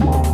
more.